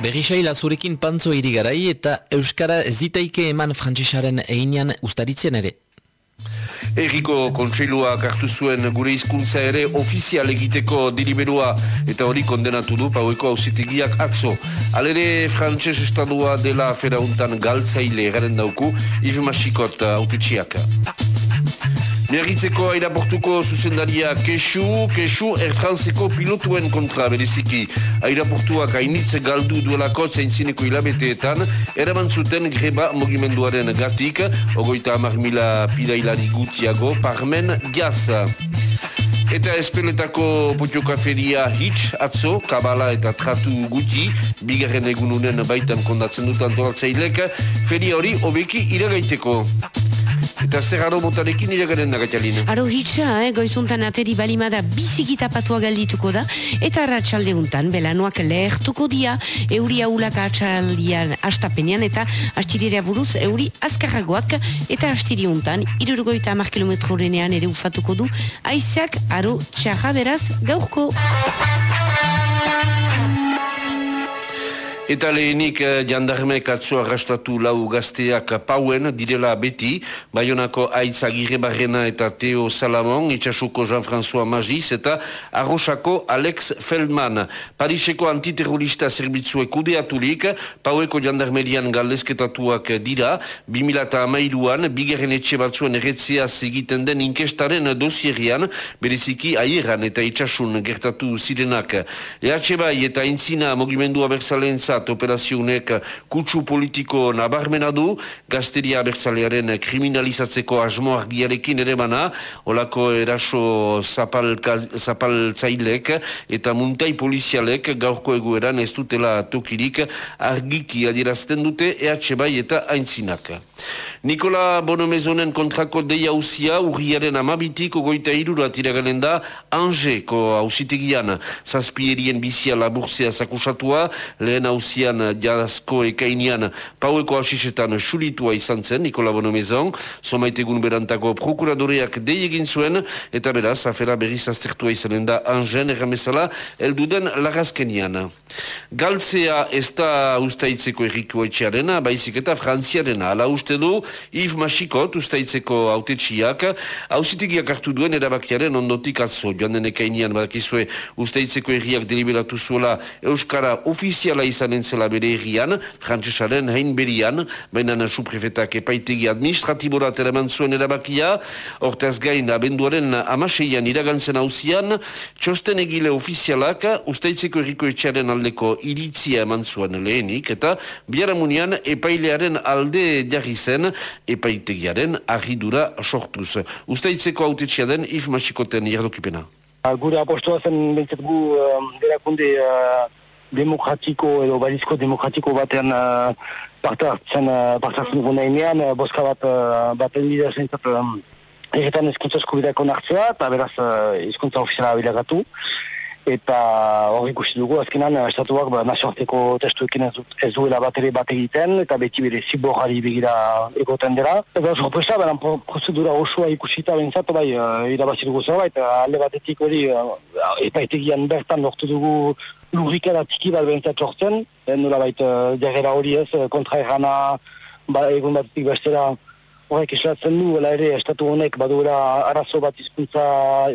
Berrisail azurekin pantzo irigarai eta Euskara ez ditaike eman frantzisaren einean ustaritzen ere. Eriko kontseiluak hartu zuen gure hizkuntza ere ofizial egiteko diliberua eta hori kondenatu du paueko hausitegiak atzo. Alere frantses estadua dela ferauntan galtzaile garen dauku, Yves Masikot. Nerritzeko airaportuko zuzendaria kesu, kesu ertrantzeko pilotuen kontra bereziki. Airaportuak hainitze galdu duelako zaintzineko hilabeteetan, eraman zuten greba mogimenduaren gatik, ogoita amar mila pidailari gutiago, parmen jaz. Eta espeletako potiokaferia hitz, atzo, kabala eta tratu guti, bigarren egununen baitan kondatzen dut antolatzailek, feria hori obeki iragaiteko. Eta zer aro motarekin iragaren da, Gatialin? Aro hitza, eh, goizuntan ateri balimada bizikita patua galdituko da, eta ratxalde untan, belanoak lehertuko dia, euri aulak atxaldian astapenean, eta astirerea buruz, euri azkarragoak, eta astiri untan, irurgoita amar kilometro ere ufatuko du, aizeak aro txarra beraz gaurko. Eta lehenik eh, jandarmek atzo arrastatu lau gazteak pauen direla beti, Bayonako Aitz Agirre Barrena eta Teo Salamon, Itxasuko Jean-François Magis eta Arrosako Alex Feldman. Pariseko antiterrorista zerbitzu ekudeatulik, paueko jandarmerian galdezketatuak dira, 2008an, bigarren etxe batzuen erretzea egiten den inkestaren dosierian, bereziki aieran eta itxasun gertatu zirenak. EH bai eta intzina mogimendua berzalentza operazionek kutsu politiko nabarmena du, gazteria bertzalearen kriminalizatzeko asmo argiarekin ere mana, olako eraso zapaltzailek eta muntai polizialek gaurko egueran ez dutela tokirik argiki adierazten dute EH bai eta aintzinak. Nikola Bonomezonen kontrako deia usia urriaren amabitik ogoita irurat iraganen da Angeko hausitegian zazpierien bizia laburzea zakusatua lehen hausian jazko ekainian paueko asisetan sulitua izan zen Nikola Bonomezon somaitegun berantako prokuradoreak dei egin zuen eta beraz afera berriz aztertua izanen da Angen erramezala elduden lagazkenian. Galtzea ez da ustaitzeko erriko etxearena, baizik eta frantziarena. Ala uste du, Yves Masikot ustaitzeko autetxiak, hausitegiak hartu duen erabakiaren ondotik atzo. Joan denek ainean badakizue ustaitzeko erriak deliberatu zuela Euskara ofiziala izan entzela bere errian, frantzesaren hain berian, baina nasu prefetak epaitegi administratibora teraman zuen erabakia, hortaz gain abenduaren amaseian iragantzen hausian, txosten egile ofizialak ustaitzeko erriko etxearen aldeko iritzia eman zuen lehenik, eta biaramunian epailearen alde jarri zen epaitegiaren arridura sortuz. Ustaitzeko autetxia den if masikoten jardokipena. Gure apostoa zen bintzat gu um, derakunde uh, demokratiko edo balizko demokratiko batean uh, partartzen uh, partartzen dugu nahinean, uh, boska bat baten bidea zentzat Egetan ezkuntza eskubideako nartzea, eta beraz ezkuntza ofiziala bilagatu eta hor ikusi dugu azkenan eh, estatuak ba, nazioarteko testuekin ez, ez duela bat ere bat egiten eta beti bere ziborrari begira egoten dira. Eta sorpresa, bera prozedura osoa ikusita bentsat, bai, uh, irabazi dugu zerbait, alde batetik hori uh, epaitegian bertan lortu dugu lurrikada tiki bat bentsat sortzen, nola bait, uh, hori ez, kontra errana, ba, egun batetik bestera, horrek eslatzen du, ere, estatu honek baduela arazo bat izkuntza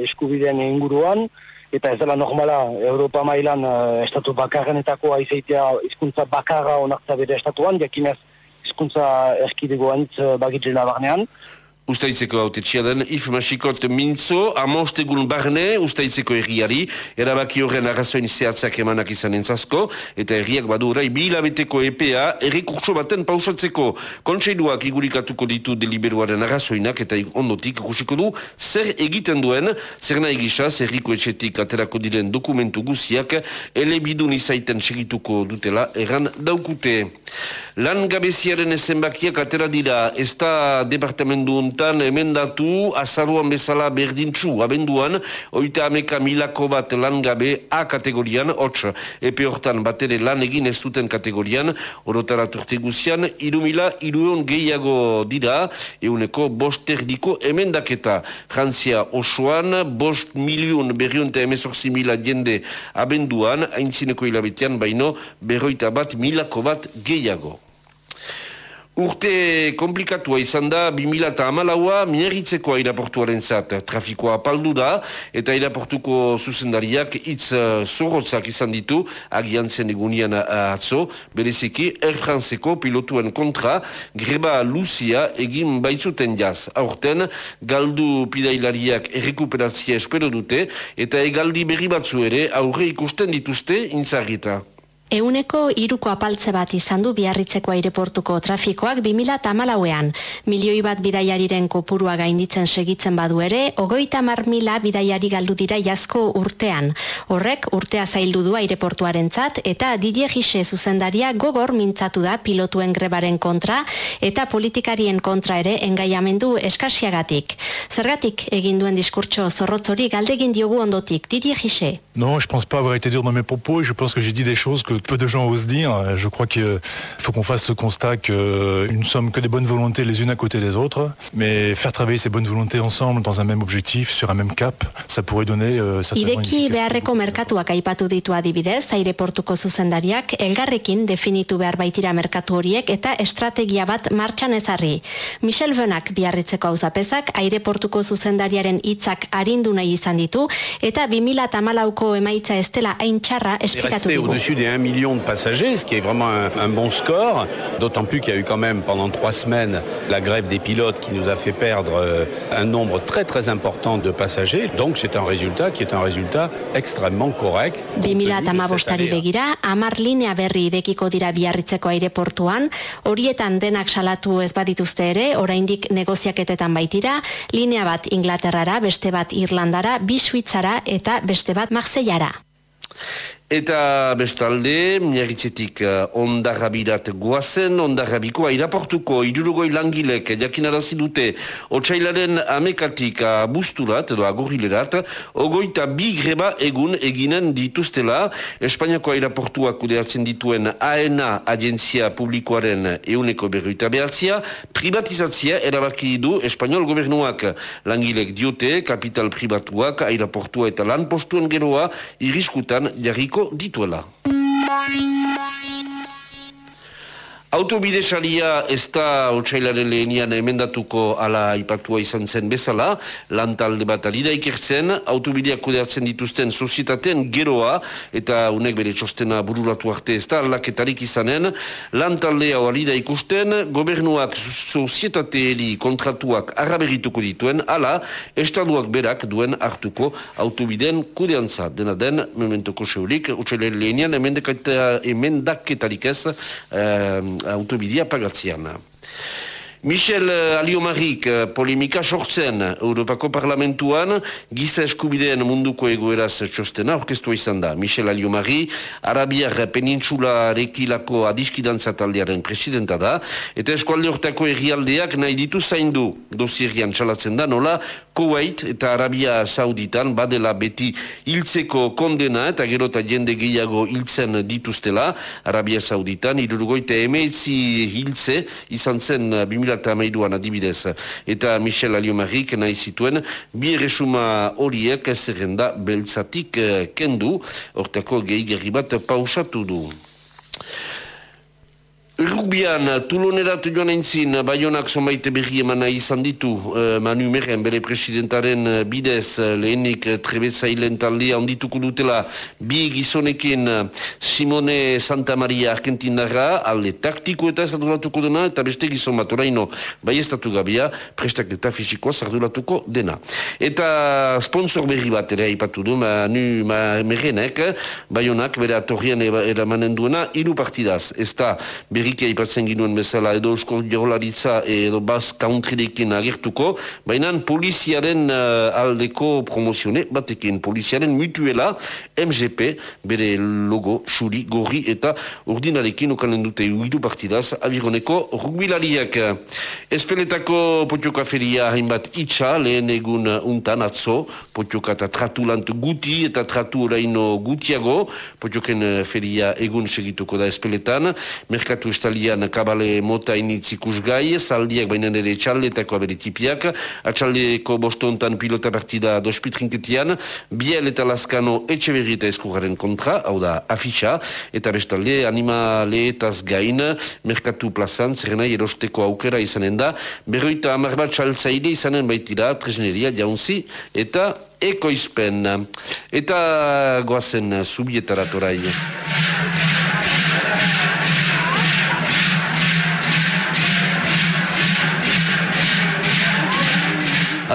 eskubideen inguruan, eta ez dela normala Europa mailan uh, estatu bakarrenetako aizeitea hizkuntza bakarra onartza bere estatuan, jakinez hizkuntza erkidegoan uh, bagitzela barnean. Ustaitzeko haute den, if masikot mintzo, amostegun barne, ustaitzeko erriari, erabaki horren arrazoin zehatzak emanak izan entzazko, eta erriak badu orai bilabeteko EPA, errekurtso baten pausatzeko, kontseiluak igurikatuko ditu deliberuaren arrazoinak, eta ondotik ikusiko du, zer egiten duen, zer nahi gisa, zerriko etxetik aterako diren dokumentu guziak, ele bidun izaiten segituko dutela, erran daukute. Lan gabeziaren ezenbakiak atera dira, ez da departamendu untan emendatu azaruan bezala berdintxu abenduan oita ameka milako bat lan gabe A kategorian, hots. Epe hortan bat ere lan egin ez duten kategorian. Orotara turte guzian irumila iruon gehiago dira. Euneko bost erdiko emendaketa. Frantzia osoan bost milion berriunta emezorzi mila jende. Abenduan haintzineko hilabetean baino berroita bat milako bat gehiago Urte komplikatua izan da 2000 eta amalaua minerritzeko airaportuaren zat. Trafikoa apaldu da eta airaportuko zuzendariak itz uh, zorrotzak izan ditu agian zen egunian uh, atzo. Bereziki Air Franceko pilotuen kontra greba Lucia egin baitzuten jaz. Aurten galdu pidailariak errekuperatzia espero dute eta egaldi berri batzu ere aurre ikusten dituzte intzarrita. Euneko iruko apaltze bat izan du biarritzeko aireportuko trafikoak 2008an. Milioi bat bidaiariren kopurua gainditzen segitzen badu ere, ogoita mar mila bidaiari galdu dira jazko urtean. Horrek urtea zaildu du aireportuaren zat, eta Didier Gise zuzendaria gogor mintzatu da pilotuen grebaren kontra, eta politikarien kontra ere engaiamendu eskasiagatik. Zergatik egin duen diskurtso zorrotzori galdegin diogu ondotik, Didier Gise. Non, je pense pas avoir été dur dans mes propos, je pense que j'ai dit des choses que peu de gens osent dire. Je crois qu'il faut qu'on fasse ce constat que nous ne sommes que des bonnes volontés les unes à côté des autres, mais faire travailler ces bonnes volontés ensemble dans un même objectif, sur un même cap, ça pourrait donner euh, certainement Ireki beharreko merkatuak aipatu ditu adibidez, aireportuko zuzendariak, elgarrekin definitu behar baitira merkatu horiek eta estrategia bat martxan ezarri. Michel Venak biarritzeko auzapezak, aireportuko zuzendariaren hitzak arindu nahi izan ditu, eta 2008ko emaitza estela hain txarra esplikatu dugu. Millions de passagers, ce qui est vraiment un, un bon score, d'autant plus qu'il y a eu quand même pendant trois semaines la grève des pilotes qui nous a fait perdre euh, un nombre très très important de passagers. Donc c'est un résultat qui est un résultat extrêmement correct. 2008 begira, amar linea berri idekiko dira biarritzeko aireportuan, horietan denak salatu ez badituzte ere, oraindik negoziaketetan baitira, linea bat Inglaterrara, beste bat Irlandara, bi Suitzara eta beste bat Marseillara. Eta bestalde, miagitzetik uh, eh, ondarrabirat guazen, ondarrabiko airaportuko idurugoi langilek jakinarazi dute otxailaren amekatik abusturat edo agurrilerat, ogoita bi greba egun eginen dituztela, Espainiako airaportua kudeatzen dituen AENA agentzia publikoaren euneko berruita behatzia, privatizatzia erabaki du Espainiol gobernuak. Langilek diote, kapital privatuak, airaportua eta lan postuen geroa, iriskutan jarriko dituela. Autobide saria ez da otxailaren lehenian emendatuko ala ipatua izan zen bezala, lantalde bat alida ikertzen, autobideak kudeatzen dituzten sozietateen geroa, eta unek bere txostena bururatu arte ez da laketarik izanen, lantalde hau alida ikusten, gobernuak sozietateeri kontratuak arraberituko dituen, ala, estaduak berak duen hartuko autobideen kudeantza. Dena den, mementoko seurik, otxailaren lehenian emendaketarik ez, eh, autobidea pagatzean. Michel eh, Aliomarik eh, polemika sortzen Europako Parlamentuan giza eskubideen munduko egoeraz txostena orkestua izan da. Michel Aliomari Arabiar Penintzula rekilako adiskidantza taldearen presidenta da eta eskualde hortako errialdeak nahi ditu zaindu dosierian txalatzen da nola Kuwait eta Arabia Sauditan badela beti hiltzeko kondena eta gero eta jende gehiago hiltzen dituztela. Arabia Sauditan irurgoite emeetzi hiltze izan zen 2008an adibidez. Eta Michel Aliomarik nahi zituen bi resuma horiek zerrenda beltzatik eh, kendu. Hortako gehi gerri bat pausatu du. Rugbian, tulonerat joan eintzin, baionak zomaite berri emana izan ditu, uh, Manu Meren, bere presidentaren uh, bidez, uh, lehenik trebetzailen taldea ondituko dutela, bi gizonekin Simone Santa Maria Argentinara, alde taktiko eta zarduratuko dena, eta beste gizon bat oraino, bai estatu gabia, prestak eta fisikoa zarduratuko dena. Eta sponsor berri bat ere haipatu du, Manu Merenek, baionak bere atorrian eramanen duena, iru partidaz, ez da berri berriki aipatzen ginuen bezala edo eusko jorlaritza edo bas countryrekin agertuko, baina poliziaren uh, aldeko promozione batekin, poliziaren mutuela MGP, bere logo, xuri, gorri eta urdinarekin okanen dute uidu partidaz abironeko rugbilariak. Espeletako potioka feria hainbat itxa, lehen egun untan atzo, potioka eta tratulant guti eta tratu oraino gutiago, potioken feria egun segituko da espeletan, merkatu estalian kabale mota initzikus gai, saldiak baina ere txalletako aberitipiak, atxaldeko bostontan pilota partida dospitrinketian, biel eta laskano etxe berrita eskurraren kontra, hau da afitxa, eta bestalde animaleetaz gain, merkatu plazan, zerrenai erosteko aukera izanen da, berroita amar bat txaltzaile izanen baitira, tresneria, jaunzi, eta ekoizpen. Eta goazen subietarat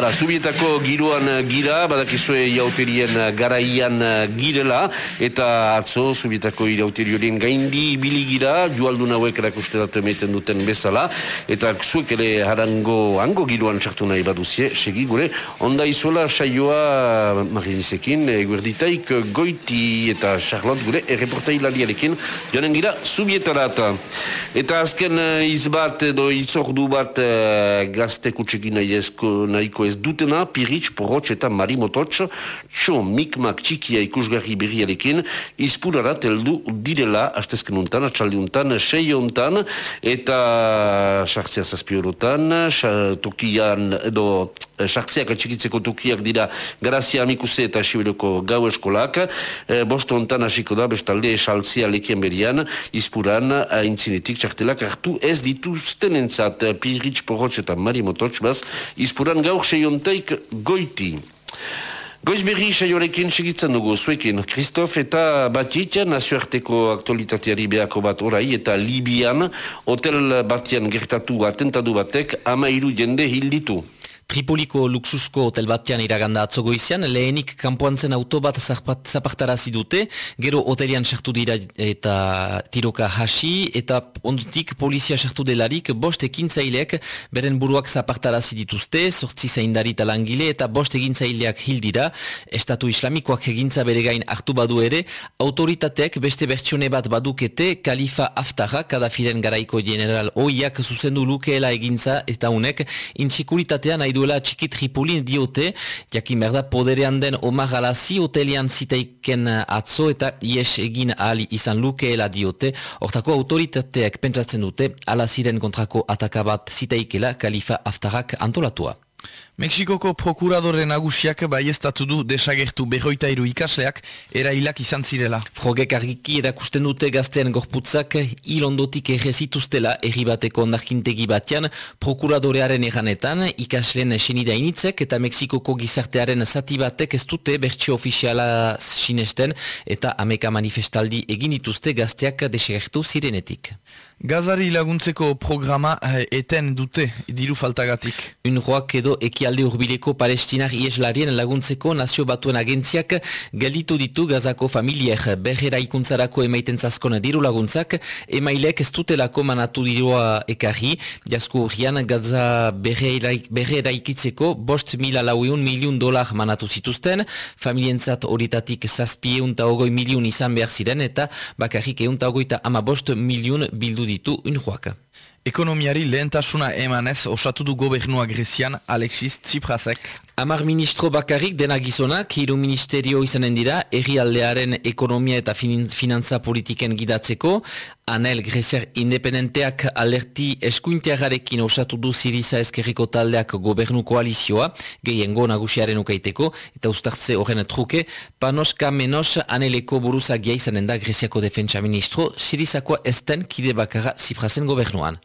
Ara, zubietako giroan eh, gira, badakizue jauterien eh, garaian eh, girela, eta atzo zubietako jauterioren gaindi ibili gira, jualdun hauek erakuste meiten duten bezala, eta zuek ere harango, hango giroan txartu nahi baduzie, segi gure, onda izola saioa marinizekin, eguerditaik goiti eta Charlotte gure, erreportai laliarekin, joanen gira, zubietarat. Eta azken izbat edo itzordu bat gazte kutsekin nahiko ez dutena, piritz, porrotx eta marimototx, txo mikmak txikia ikusgarri berriarekin, izpurara teldu direla, astezken untan, atxaldi untan, sei untan, eta sartzea zazpiorotan, tokian, edo, sartzeak atxikitzeko tokiak dira Grazia Amikuse eta Sibiroko gau eskolak, e, bosto ontan hasiko da, bestalde esaltzea lekien berian, izpuran, aintzinetik txartelak hartu ez dituzten entzat, piritz, porrotx eta marimototx, baz, izpuran gaur seionteik goiti. Goiz berri saiorekin segitzen dugu, zuekin, Kristof eta Batit, nazioarteko aktualitateari behako bat orai, eta Libian, hotel batian gertatu atentadu batek, ama iru jende hilditu. Tripoliko luxusko hotel batean iraganda atzogo izan, lehenik kanpoan zen auto bat zapartarazi dute, gero hotelian sartu dira eta tiroka hasi, eta ondutik polizia sartu delarik, bost ekintzaileak beren buruak zapartarazi dituzte, sortzi zaindari talangile eta bost egintzaileak hildira, estatu islamikoak egintza bere gain hartu badu ere, autoritateak beste bertsione bat badukete, kalifa aftara, kadafiren garaiko general oiak zuzendu lukeela egintza eta unek, intxikuritatean nahi duela txiki Tripolin diote, jakin berda poderean den Omar Alazi hotelian zitaiken atzo eta ies egin ahali izan lukeela diote, hortako autoritateak pentsatzen dute Alaziren kontrako atakabat zitaikela kalifa aftarak antolatua. Mexikoko prokuradore nagusiak baiestatu du desagertu berroitairu ikasleak erailak izan zirela. Frogek argiki erakusten dute gaztean gorputzak hil ondotik errezituztela erri bateko ondarkintegi batean prokuradorearen eranetan ikasleen esenida initzek eta Mexikoko gizartearen zati batek ez dute bertxio ofiziala sinesten eta ameka manifestaldi egin dituzte gazteak desagertu zirenetik. Gazari laguntzeko programa eh, eten dute diru faltagatik. Unroak edo ekialde urbileko palestinar ieslarien laguntzeko nazio batuen agentziak gelditu ditu gazako familiek. Berrera ikuntzarako emaiten zazkon diru laguntzak, emailek ez dutelako manatu dirua ekarri, jasko urrian gaza berrera ikitzeko bost mila laueun miliun dolar manatu zituzten, familientzat horitatik zazpieun eta ogoi miliun izan behar ziren eta bakarrik eun eta ogoita ama bost miliun bildu ditu unhuaka. Ekonomiari lehentasuna emanez osatu du gobernua Grezian Alexis Tsiprasek. Amar ministro bakarrik dena gizonak, hiru ministerio izanen dira, errialdearen ekonomia eta finantza politiken gidatzeko, Anel Greziar independenteak alerti eskuinteagarekin osatu du Siriza eskerriko taldeak gobernu koalizioa, gehiengo nagusiaren ukaiteko, eta ustartze horren truke, panoska menos Aneleko buruzagia izanen da Greziako defentsa ministro, Sirizakoa esten kide bakarra Ziprasen gobernuan.